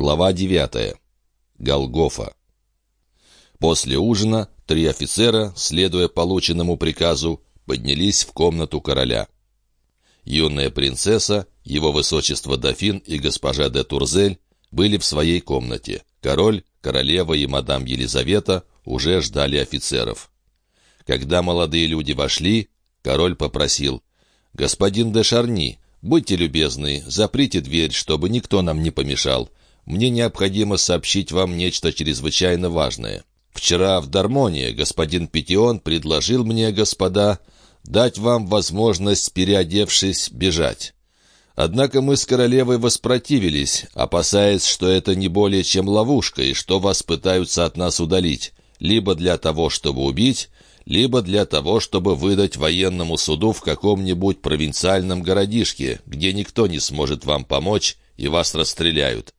Глава 9. Голгофа. После ужина три офицера, следуя полученному приказу, поднялись в комнату короля. Юная принцесса, его высочество дофин и госпожа де Турзель были в своей комнате. Король, королева и мадам Елизавета уже ждали офицеров. Когда молодые люди вошли, король попросил «Господин де Шарни, будьте любезны, заприте дверь, чтобы никто нам не помешал мне необходимо сообщить вам нечто чрезвычайно важное. Вчера в Дармонии господин Петион предложил мне, господа, дать вам возможность, переодевшись, бежать. Однако мы с королевой воспротивились, опасаясь, что это не более чем ловушка, и что вас пытаются от нас удалить, либо для того, чтобы убить, либо для того, чтобы выдать военному суду в каком-нибудь провинциальном городишке, где никто не сможет вам помочь, и вас расстреляют.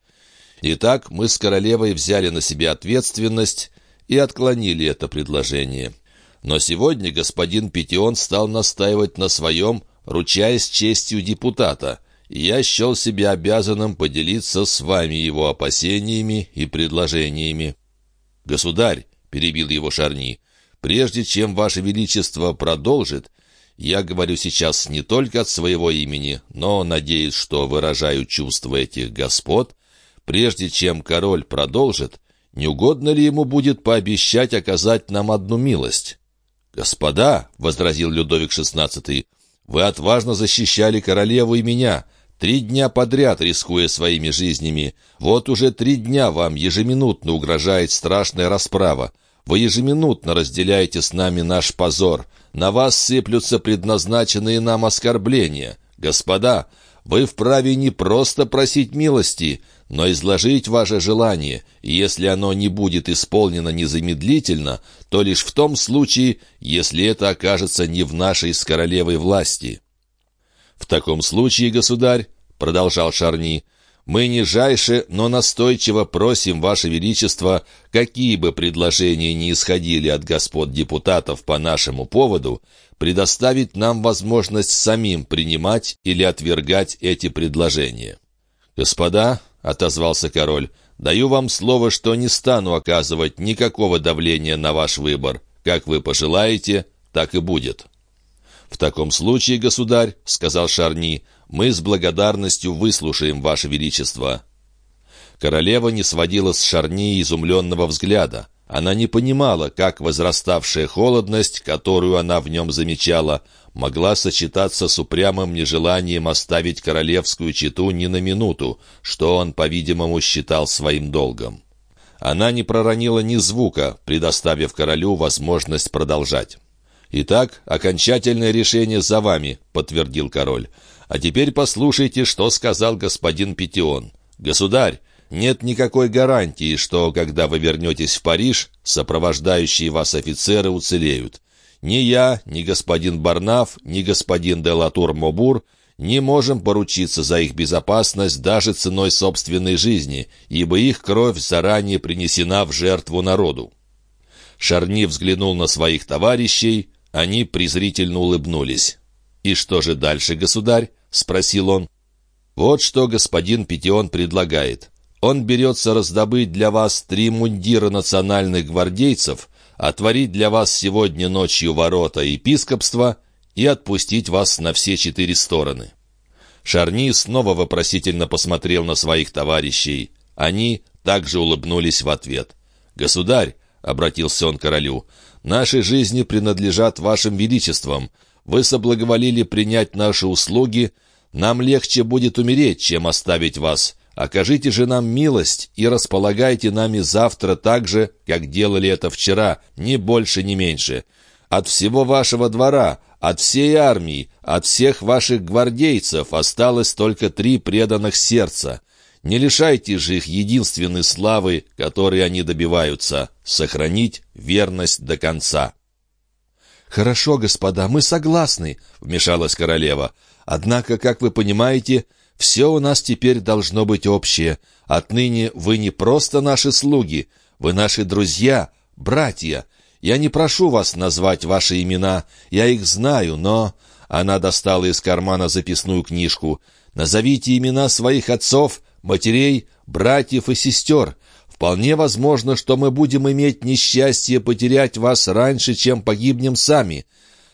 Итак, мы с королевой взяли на себя ответственность и отклонили это предложение. Но сегодня господин Петион стал настаивать на своем, ручаясь честью депутата, и я счел себя обязанным поделиться с вами его опасениями и предложениями. «Государь», — перебил его Шарни, — «прежде чем Ваше Величество продолжит, я говорю сейчас не только от своего имени, но надеюсь, что выражаю чувства этих господ, Прежде чем король продолжит, не угодно ли ему будет пообещать оказать нам одну милость? «Господа», — возразил Людовик XVI, — «вы отважно защищали королеву и меня, три дня подряд рискуя своими жизнями. Вот уже три дня вам ежеминутно угрожает страшная расправа. Вы ежеминутно разделяете с нами наш позор. На вас сыплются предназначенные нам оскорбления. Господа, вы вправе не просто просить милости, но изложить ваше желание, и если оно не будет исполнено незамедлительно, то лишь в том случае, если это окажется не в нашей с королевой власти». «В таком случае, государь», — продолжал Шарни, — «мы нижайше, но настойчиво просим, Ваше Величество, какие бы предложения ни исходили от господ депутатов по нашему поводу, предоставить нам возможность самим принимать или отвергать эти предложения». «Господа», — отозвался король, — «даю вам слово, что не стану оказывать никакого давления на ваш выбор. Как вы пожелаете, так и будет». «В таком случае, государь», — сказал Шарни, — «мы с благодарностью выслушаем ваше величество». Королева не сводила с Шарни изумленного взгляда. Она не понимала, как возраставшая холодность, которую она в нем замечала, могла сочетаться с упрямым нежеланием оставить королевскую чету ни на минуту, что он, по-видимому, считал своим долгом. Она не проронила ни звука, предоставив королю возможность продолжать. «Итак, окончательное решение за вами», — подтвердил король. «А теперь послушайте, что сказал господин Петион. Государь, нет никакой гарантии, что, когда вы вернетесь в Париж, сопровождающие вас офицеры уцелеют. Ни я, ни господин Барнаф, ни господин де Латур-Мобур не можем поручиться за их безопасность даже ценой собственной жизни, ибо их кровь заранее принесена в жертву народу. Шарни взглянул на своих товарищей, они презрительно улыбнулись. «И что же дальше, государь?» — спросил он. «Вот что господин Петион предлагает. Он берется раздобыть для вас три мундира национальных гвардейцев, отворить для вас сегодня ночью ворота епископства и отпустить вас на все четыре стороны». Шарни снова вопросительно посмотрел на своих товарищей. Они также улыбнулись в ответ. «Государь», — обратился он к королю, — «наши жизни принадлежат вашим величествам. Вы соблаговолили принять наши услуги. Нам легче будет умереть, чем оставить вас. Окажите же нам милость и располагайте нами завтра так же, как делали это вчера, ни больше, ни меньше. От всего вашего двора, от всей армии, от всех ваших гвардейцев осталось только три преданных сердца. Не лишайте же их единственной славы, которой они добиваются — сохранить верность до конца». «Хорошо, господа, мы согласны», — вмешалась королева. «Однако, как вы понимаете, — все у нас теперь должно быть общее. Отныне вы не просто наши слуги, вы наши друзья, братья. Я не прошу вас назвать ваши имена, я их знаю, но...» Она достала из кармана записную книжку. «Назовите имена своих отцов, матерей, братьев и сестер. Вполне возможно, что мы будем иметь несчастье потерять вас раньше, чем погибнем сами.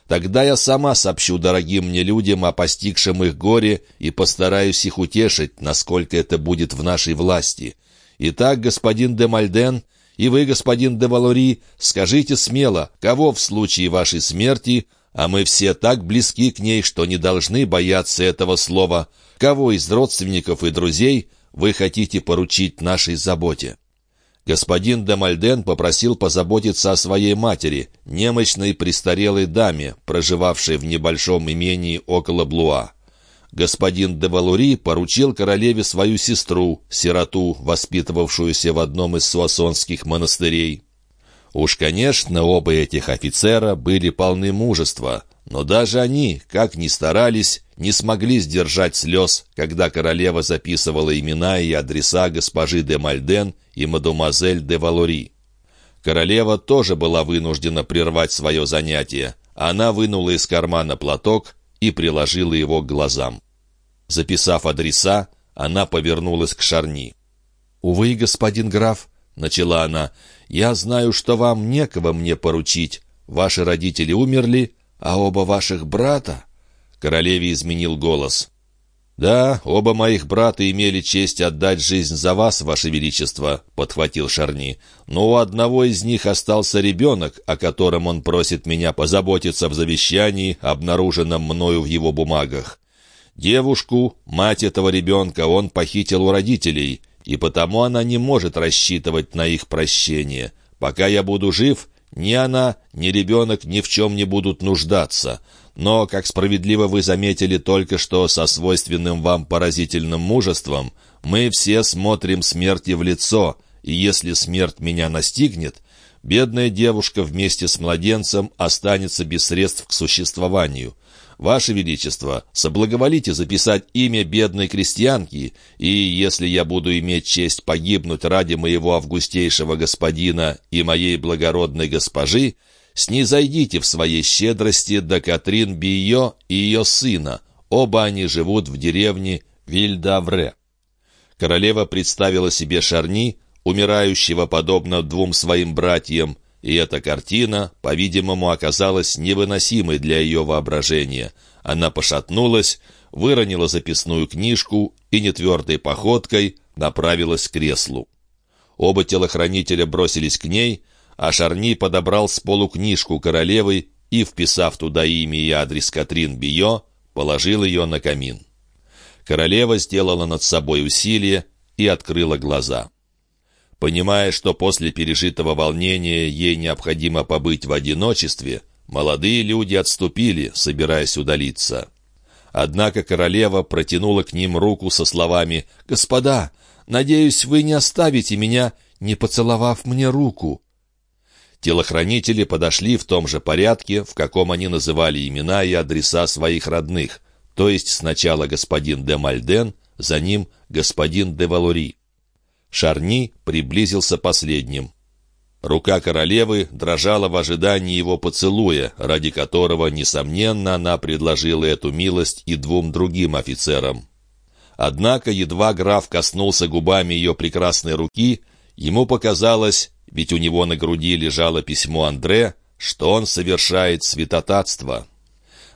Тогда я сама сообщу дорогим мне людям о постигшем их горе и постараюсь их утешить, насколько это будет в нашей власти. Итак, господин де Мальден, и вы, господин де Валори, скажите смело, кого в случае вашей смерти, а мы все так близки к ней, что не должны бояться этого слова, кого из родственников и друзей вы хотите поручить нашей заботе?» Господин де Мальден попросил позаботиться о своей матери, немощной престарелой даме, проживавшей в небольшом имении около Блуа. Господин де Валури поручил королеве свою сестру, сироту, воспитывавшуюся в одном из суассонских монастырей. Уж, конечно, оба этих офицера были полны мужества, но даже они, как ни старались, не смогли сдержать слез, когда королева записывала имена и адреса госпожи де Мальден и мадемуазель де Валори. Королева тоже была вынуждена прервать свое занятие. Она вынула из кармана платок и приложила его к глазам. Записав адреса, она повернулась к Шарни. «Увы, господин граф», — начала она, — «я знаю, что вам некого мне поручить. Ваши родители умерли, а оба ваших брата...» Королеве изменил голос. «Да, оба моих брата имели честь отдать жизнь за вас, ваше величество», — подхватил Шарни. «Но у одного из них остался ребенок, о котором он просит меня позаботиться в завещании, обнаруженном мною в его бумагах. Девушку, мать этого ребенка, он похитил у родителей, и потому она не может рассчитывать на их прощение. Пока я буду жив, ни она, ни ребенок ни в чем не будут нуждаться. Но, как справедливо вы заметили только что со свойственным вам поразительным мужеством, мы все смотрим смерти в лицо, и если смерть меня настигнет, бедная девушка вместе с младенцем останется без средств к существованию. «Ваше Величество, соблаговолите записать имя бедной крестьянки, и, если я буду иметь честь погибнуть ради моего августейшего господина и моей благородной госпожи, снизойдите в своей щедрости до Катрин Био и ее сына. Оба они живут в деревне Вильдавре». Королева представила себе Шарни, умирающего подобно двум своим братьям, и эта картина, по-видимому, оказалась невыносимой для ее воображения. Она пошатнулась, выронила записную книжку и нетвердой походкой направилась к креслу. Оба телохранителя бросились к ней, а Шарни подобрал с полу книжку королевы и, вписав туда имя и адрес Катрин Био, положил ее на камин. Королева сделала над собой усилие и открыла глаза. Понимая, что после пережитого волнения ей необходимо побыть в одиночестве, молодые люди отступили, собираясь удалиться. Однако королева протянула к ним руку со словами «Господа, надеюсь, вы не оставите меня, не поцеловав мне руку». Телохранители подошли в том же порядке, в каком они называли имена и адреса своих родных, то есть сначала господин де Мальден, за ним господин де Валори. Шарни приблизился последним. Рука королевы дрожала в ожидании его поцелуя, ради которого, несомненно, она предложила эту милость и двум другим офицерам. Однако едва граф коснулся губами ее прекрасной руки, ему показалось, ведь у него на груди лежало письмо Андре, что он совершает святотатство.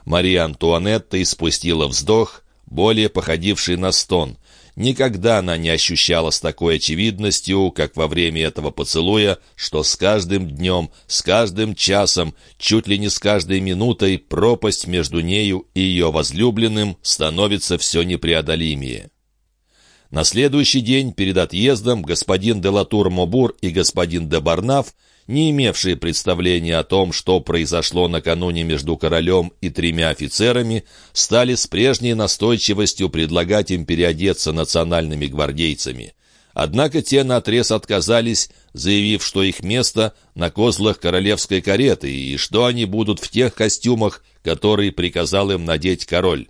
Мария Антуанетта испустила вздох, более походивший на стон. Никогда она не ощущала с такой очевидностью, как во время этого поцелуя, что с каждым днем, с каждым часом, чуть ли не с каждой минутой пропасть между нею и ее возлюбленным становится все непреодолимее. На следующий день перед отъездом господин Делатур Мобур и господин де Барнаф не имевшие представления о том, что произошло накануне между королем и тремя офицерами, стали с прежней настойчивостью предлагать им переодеться национальными гвардейцами. Однако те наотрез отказались, заявив, что их место на козлах королевской кареты и что они будут в тех костюмах, которые приказал им надеть король.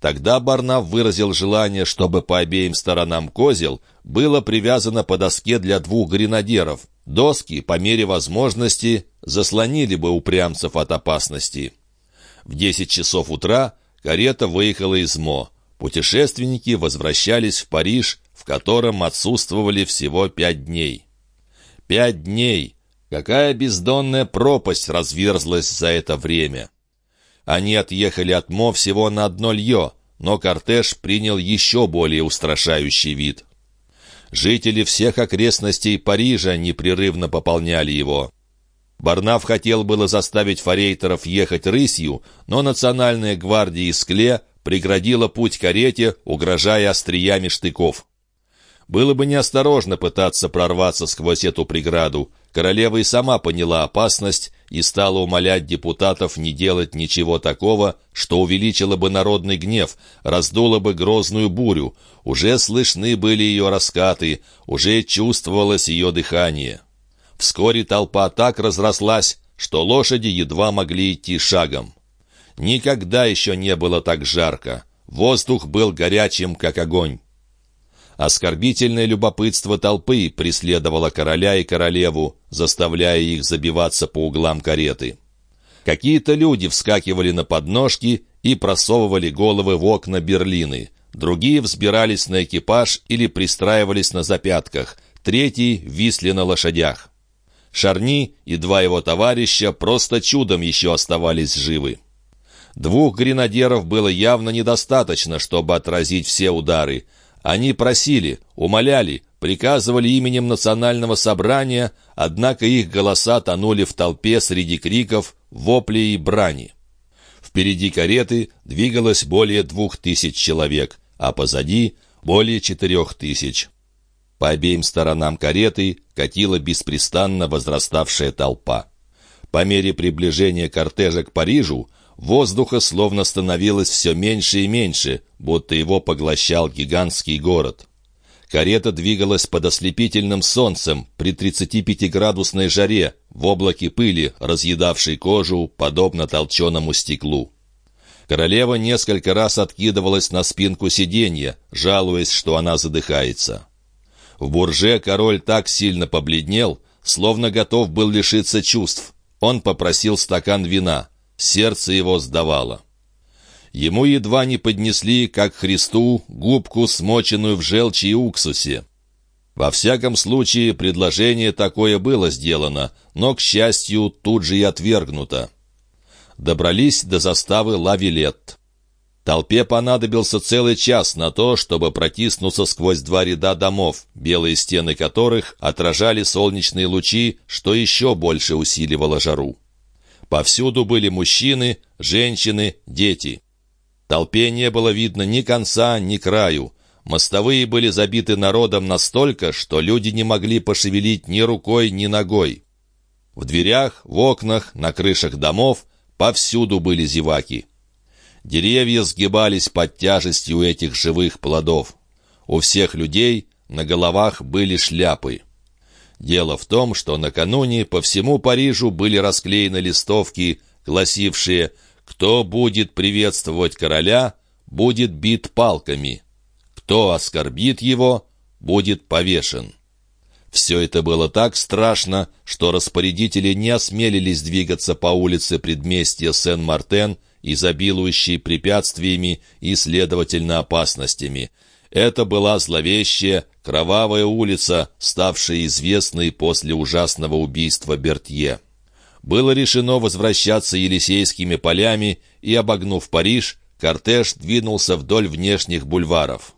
Тогда Барнав выразил желание, чтобы по обеим сторонам козел было привязано по доске для двух гренадеров. Доски, по мере возможности, заслонили бы упрямцев от опасности. В десять часов утра карета выехала из Мо. Путешественники возвращались в Париж, в котором отсутствовали всего пять дней. Пять дней! Какая бездонная пропасть разверзлась за это время! Они отъехали от Мо всего на одно лье, но кортеж принял еще более устрашающий вид. Жители всех окрестностей Парижа непрерывно пополняли его. Барнаф хотел было заставить форейтеров ехать рысью, но национальная гвардия из Кле преградила путь карете, угрожая остриями штыков. Было бы неосторожно пытаться прорваться сквозь эту преграду. Королева и сама поняла опасность и стала умолять депутатов не делать ничего такого, что увеличило бы народный гнев, раздуло бы грозную бурю. Уже слышны были ее раскаты, уже чувствовалось ее дыхание. Вскоре толпа так разрослась, что лошади едва могли идти шагом. Никогда еще не было так жарко. Воздух был горячим, как огонь. Оскорбительное любопытство толпы преследовало короля и королеву, заставляя их забиваться по углам кареты. Какие-то люди вскакивали на подножки и просовывали головы в окна Берлины. Другие взбирались на экипаж или пристраивались на запятках. Третьи висли на лошадях. Шарни и два его товарища просто чудом еще оставались живы. Двух гренадеров было явно недостаточно, чтобы отразить все удары. Они просили, умоляли, приказывали именем национального собрания, однако их голоса тонули в толпе среди криков, воплей и брани. Впереди кареты двигалось более двух тысяч человек, а позади — более четырех тысяч. По обеим сторонам кареты катила беспрестанно возраставшая толпа. По мере приближения кортежа к Парижу воздуха словно становилось все меньше и меньше, будто его поглощал гигантский город. Карета двигалась под ослепительным солнцем при 35-градусной жаре, в облаке пыли, разъедавшей кожу, подобно толченому стеклу. Королева несколько раз откидывалась на спинку сиденья, жалуясь, что она задыхается. В Бурже король так сильно побледнел, словно готов был лишиться чувств. Он попросил стакан вина. Сердце его сдавало. Ему едва не поднесли, как Христу, губку, смоченную в желчи и уксусе. Во всяком случае, предложение такое было сделано, но, к счастью, тут же и отвергнуто. Добрались до заставы Лавилет. Толпе понадобился целый час на то, чтобы протиснуться сквозь два ряда домов, белые стены которых отражали солнечные лучи, что еще больше усиливало жару. Повсюду были мужчины, женщины, дети. Толпе не было видно ни конца, ни краю. Мостовые были забиты народом настолько, что люди не могли пошевелить ни рукой, ни ногой. В дверях, в окнах, на крышах домов повсюду были зеваки. Деревья сгибались под тяжестью этих живых плодов. У всех людей на головах были шляпы. Дело в том, что накануне по всему Парижу были расклеены листовки, гласившие «Кто будет приветствовать короля, будет бит палками. Кто оскорбит его, будет повешен». Все это было так страшно, что распорядители не осмелились двигаться по улице предместья Сен-Мартен, изобилующей препятствиями и, следовательно, опасностями. Это была зловещая, кровавая улица, ставшая известной после ужасного убийства Бертье. Было решено возвращаться Елисейскими полями, и, обогнув Париж, кортеж двинулся вдоль внешних бульваров.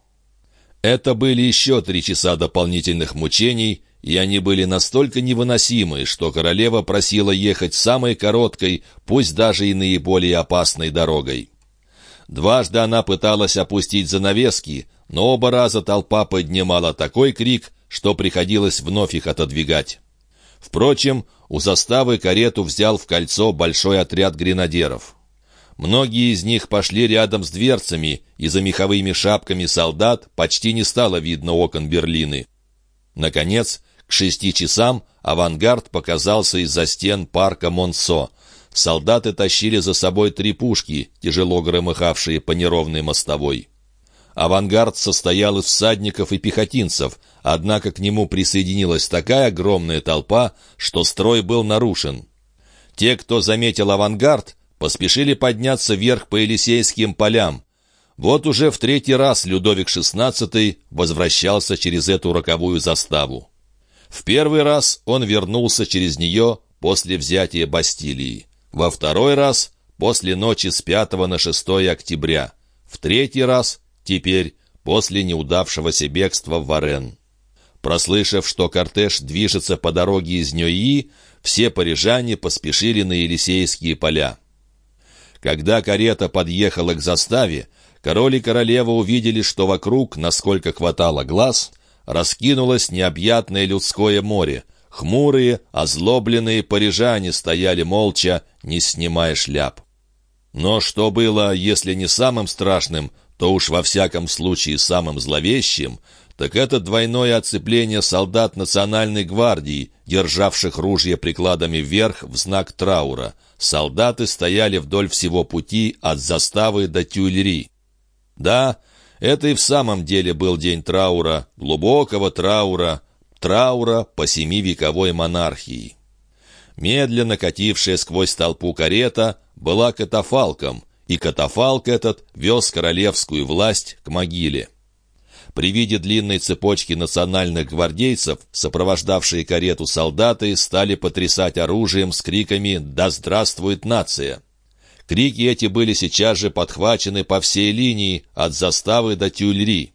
Это были еще три часа дополнительных мучений, и они были настолько невыносимы, что королева просила ехать самой короткой, пусть даже и наиболее опасной дорогой. Дважды она пыталась опустить занавески, но оба раза толпа поднимала такой крик, что приходилось вновь их отодвигать. Впрочем, у заставы карету взял в кольцо большой отряд гренадеров. Многие из них пошли рядом с дверцами, и за меховыми шапками солдат почти не стало видно окон Берлины. Наконец, к шести часам авангард показался из-за стен парка Монсо. Солдаты тащили за собой три пушки, тяжело громыхавшие по неровной мостовой. Авангард состоял из всадников и пехотинцев, однако к нему присоединилась такая огромная толпа, что строй был нарушен. Те, кто заметил авангард, поспешили подняться вверх по Елисейским полям. Вот уже в третий раз Людовик XVI возвращался через эту роковую заставу. В первый раз он вернулся через нее после взятия Бастилии. Во второй раз — после ночи с 5 на 6 октября. В третий раз — теперь, после неудавшегося бегства в Варен. Прослышав, что кортеж движется по дороге из Ньои, все парижане поспешили на Елисейские поля. Когда карета подъехала к заставе, король и королева увидели, что вокруг, насколько хватало глаз, раскинулось необъятное людское море. Хмурые, озлобленные парижане стояли молча, не снимая шляп. Но что было, если не самым страшным, то уж во всяком случае самым зловещим, так это двойное оцепление солдат Национальной гвардии, державших ружья прикладами вверх в знак траура. Солдаты стояли вдоль всего пути от заставы до Тюильри. Да, это и в самом деле был день траура, глубокого траура, траура по семивековой монархии. Медленно катившая сквозь толпу карета была катафалком, и катафалк этот вез королевскую власть к могиле. При виде длинной цепочки национальных гвардейцев, сопровождавшие карету солдаты, стали потрясать оружием с криками «Да здравствует нация!». Крики эти были сейчас же подхвачены по всей линии, от заставы до Тюльри.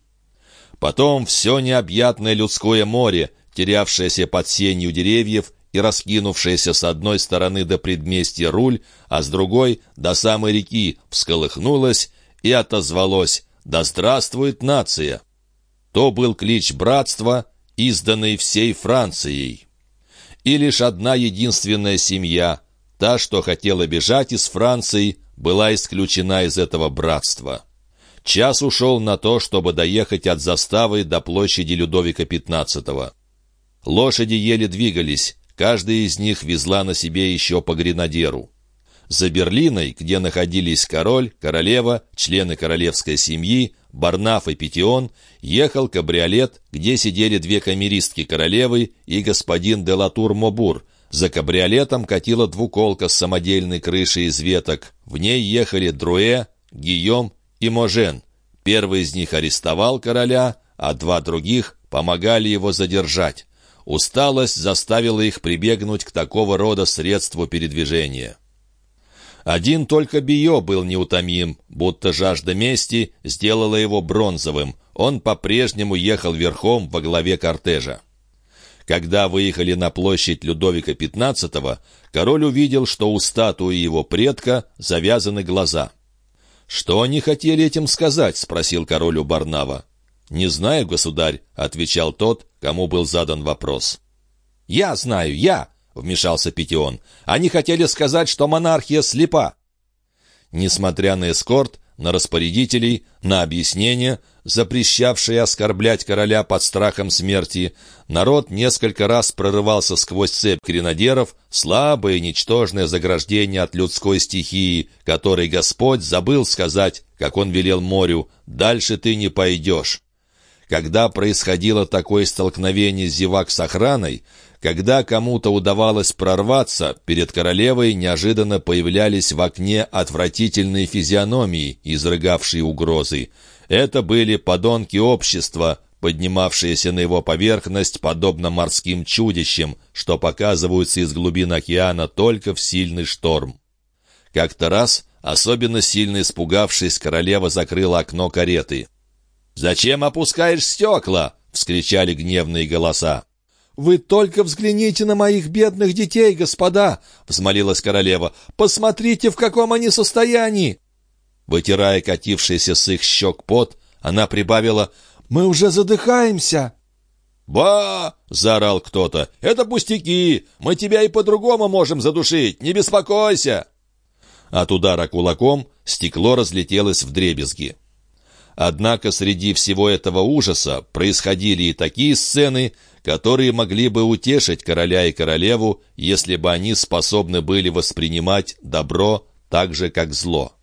Потом все необъятное людское море, терявшееся под сенью деревьев и раскинувшееся с одной стороны до предместья руль, а с другой — до самой реки, всколыхнулось и отозвалось «Да здравствует нация!». То был клич братства, изданный всей Францией. И лишь одна единственная семья, Та, что хотела бежать из Франции, была исключена из этого братства. Час ушел на то, чтобы доехать от заставы до площади Людовика XV. Лошади еле двигались, каждая из них везла на себе еще по гренадеру. За Берлиной, где находились король, королева, члены королевской семьи, Барнаф и Петион, ехал кабриолет, где сидели две камеристки королевы и господин де Латур Мобур, за кабриолетом катила двуколка с самодельной крышей из веток. В ней ехали Друэ, Гийом и. Первый из них арестовал короля, а два других помогали его задержать. Усталость заставила их прибегнуть к такого рода средству передвижения. Один только Био был неутомим, будто жажда мести сделала его бронзовым. Он по-прежнему ехал верхом во главе кортежа. Когда выехали на площадь Людовика XV, король увидел, что у статуи его предка завязаны глаза. «Что они хотели этим сказать?» — спросил король у Барнава. «Не знаю, государь», — отвечал тот, кому был задан вопрос. «Я знаю, я!» — вмешался Петион. «Они хотели сказать, что монархия слепа». Несмотря на эскорт, на распорядителей, на объяснения, запрещавшие оскорблять короля под страхом смерти, народ несколько раз прорывался сквозь цепь гренадеров, слабое ничтожное заграждение от людской стихии, которой Господь забыл сказать, как он велел морю, «Дальше ты не пойдешь». Когда происходило такое столкновение зевак с охраной, когда кому-то удавалось прорваться, перед королевой неожиданно появлялись в окне отвратительные физиономии, изрыгавшие угрозы. Это были подонки общества, поднимавшиеся на его поверхность, подобно морским чудищам, что показываются из глубин океана только в сильный шторм. Как-то раз, особенно сильно испугавшись, королева закрыла окно кареты. «Зачем опускаешь стекла?» — вскричали гневные голоса. «Вы только взгляните на моих бедных детей, господа!» — взмолилась королева. «Посмотрите, в каком они состоянии!» Вытирая катившийся с их щек пот, она прибавила «Мы уже задыхаемся!» «Ба!» — заорал кто-то. «Это пустяки! Мы тебя и по-другому можем задушить! Не беспокойся!» От удара кулаком стекло разлетелось в дребезги. Однако среди всего этого ужаса происходили и такие сцены, которые могли бы утешить короля и королеву, если бы они способны были воспринимать добро так же, как зло.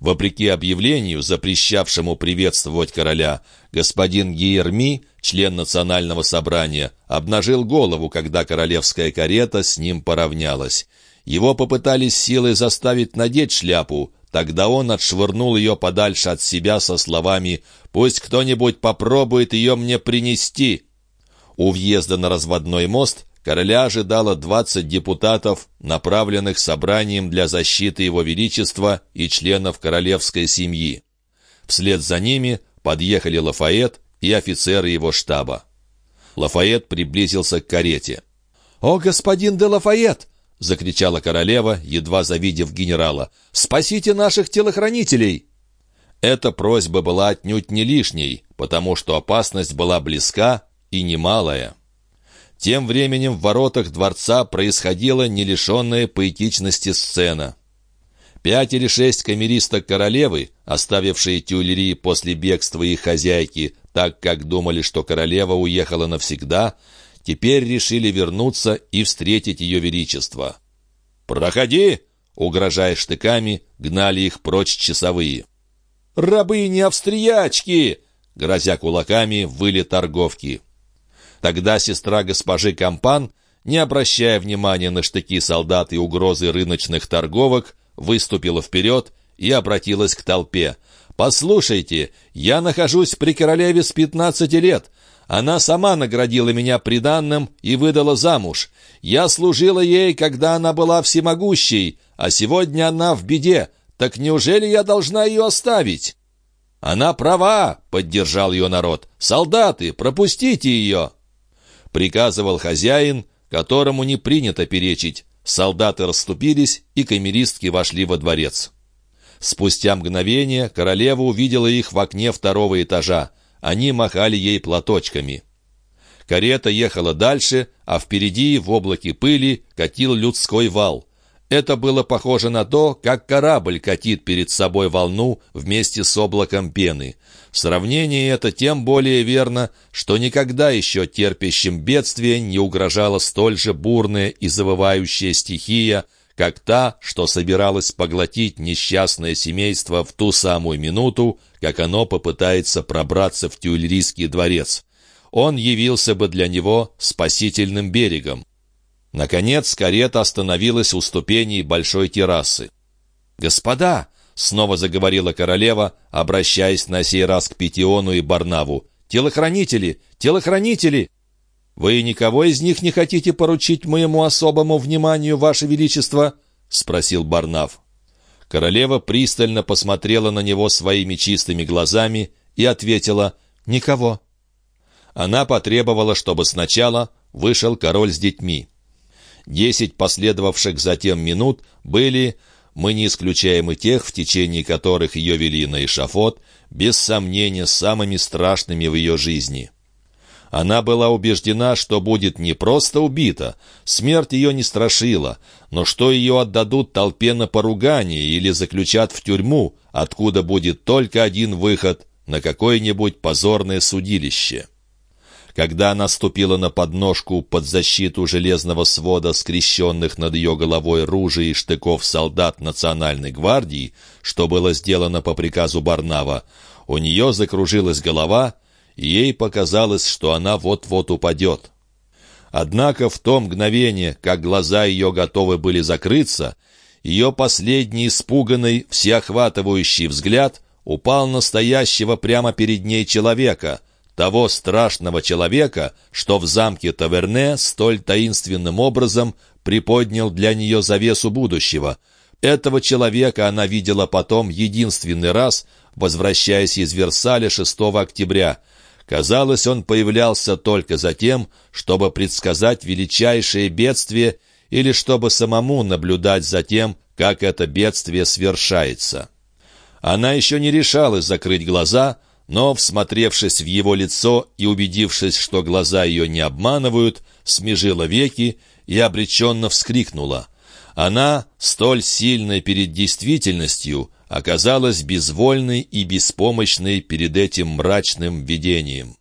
Вопреки объявлению, запрещавшему приветствовать короля, господин Гиерми, член национального собрания, обнажил голову, когда королевская карета с ним поравнялась. Его попытались силой заставить надеть шляпу, Тогда он отшвырнул ее подальше от себя со словами «Пусть кто-нибудь попробует ее мне принести». У въезда на разводной мост короля ожидало 20 депутатов, направленных собранием для защиты его величества и членов королевской семьи. Вслед за ними подъехали Лафайет и офицеры его штаба. Лафайет приблизился к карете. «О, господин де Лафайет!» — закричала королева, едва завидев генерала. «Спасите наших телохранителей!» Эта просьба была отнюдь не лишней, потому что опасность была близка и немалая. Тем временем в воротах дворца происходила не лишенная поэтичности сцена. Пять или шесть камеристок королевы, оставившие тюльри после бегства их хозяйки, так как думали, что королева уехала навсегда, теперь решили вернуться и встретить ее величество. «Проходи!» — угрожая штыками, гнали их прочь часовые. «Рабыни-австриячки!» — грозя кулаками, выли торговки. Тогда сестра госпожи Кампан, не обращая внимания на штыки солдат и угрозы рыночных торговок, выступила вперед и обратилась к толпе. «Послушайте, я нахожусь при королеве с пятнадцати лет. Она сама наградила меня приданным и выдала замуж. Я служила ей, когда она была всемогущей, а сегодня она в беде. Так неужели я должна ее оставить?» «Она права!» — поддержал ее народ. «Солдаты, пропустите ее!» Приказывал хозяин, которому не принято перечить. Солдаты расступились, и камеристки вошли во дворец. Спустя мгновение королева увидела их в окне второго этажа. Они махали ей платочками. Карета ехала дальше, а впереди, в облаке пыли, катил людской вал. Это было похоже на то, как корабль катит перед собой волну вместе с облаком пены. Сравнение это тем более верно, что никогда еще терпящим бедствие не угрожала столь же бурная и завывающая стихия, как та, что собиралась поглотить несчастное семейство в ту самую минуту, как оно попытается пробраться в Тюльрийский дворец. Он явился бы для него спасительным берегом. Наконец карета остановилась у ступеней большой террасы. «Господа!» — снова заговорила королева, обращаясь на сей раз к Петиону и Барнаву. «Телохранители! Телохранители!» «Вы никого из них не хотите поручить моему особому вниманию, Ваше Величество?» — спросил Барнав. Королева пристально посмотрела на него своими чистыми глазами и ответила «Никого». Она потребовала, чтобы сначала вышел король с детьми. Десять последовавших затем минут были, мы не исключаем и тех, в течение которых ее вели на эшафот, без сомнения, самыми страшными в ее жизни. Она была убеждена, что будет не просто убита, смерть ее не страшила, но что ее отдадут толпе на поругание или заключат в тюрьму, откуда будет только один выход — на какое-нибудь позорное судилище. Когда она ступила на подножку под защиту железного свода скрещенных над ее головой ружей и штыков солдат Национальной гвардии, что было сделано по приказу Барнава, у нее закружилась голова, и ей показалось, что она вот-вот упадет. Однако в то мгновение, как глаза ее готовы были закрыться, ее последний испуганный, всеохватывающий взгляд упал на стоящего прямо перед ней человека — того страшного человека, что в замке Таверне столь таинственным образом приподнял для нее завесу будущего. Этого человека она видела потом единственный раз, возвращаясь из Версаля 6 октября. Казалось, он появлялся только за тем, чтобы предсказать величайшее бедствие или чтобы самому наблюдать за тем, как это бедствие свершается. Она еще не решалась закрыть глаза, но, всмотревшись в его лицо и убедившись, что глаза ее не обманывают, смежила веки и обреченно вскрикнула. Она, столь сильная перед действительностью, оказалась безвольной и беспомощной перед этим мрачным видением.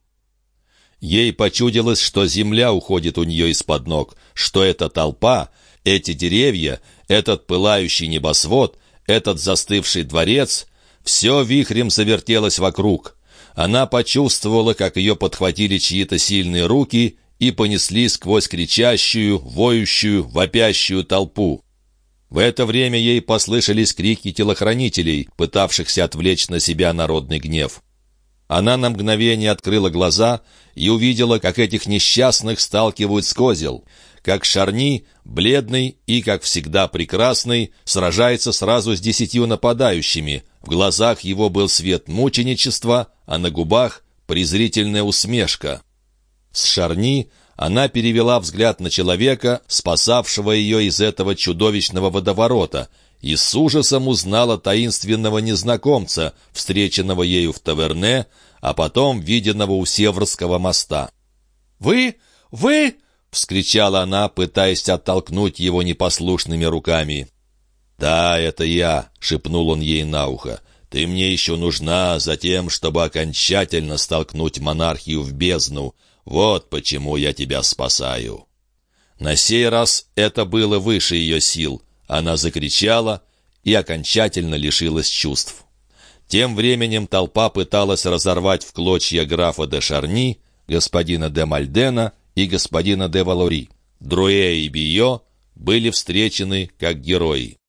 Ей почудилось, что земля уходит у нее из-под ног, что эта толпа, эти деревья, этот пылающий небосвод, этот застывший дворец — все вихрем завертелось вокруг. Она почувствовала, как ее подхватили чьи-то сильные руки и понесли сквозь кричащую, воющую, вопящую толпу. В это время ей послышались крики телохранителей, пытавшихся отвлечь на себя народный гнев. Она на мгновение открыла глаза и увидела, как этих несчастных сталкивают с козел, как Шарни, бледный и, как всегда, прекрасный, сражается сразу с десятью нападающими. В глазах его был свет мученичества, а на губах — презрительная усмешка. С Шарни она перевела взгляд на человека, спасавшего ее из этого чудовищного водоворота, и с ужасом узнала таинственного незнакомца, встреченного ею в таверне, а потом виденного у Севрского моста. «Вы? Вы?» — вскричала она, пытаясь оттолкнуть его непослушными руками. «Да, это я», — шепнул он ей на ухо. «Ты мне еще нужна за тем, чтобы окончательно столкнуть монархию в бездну. Вот почему я тебя спасаю». На сей раз это было выше ее сил. Она закричала и окончательно лишилась чувств. Тем временем толпа пыталась разорвать в клочья графа де Шарни, господина де Мальдена и господина де Валори. Друэ и Био были встречены как герои.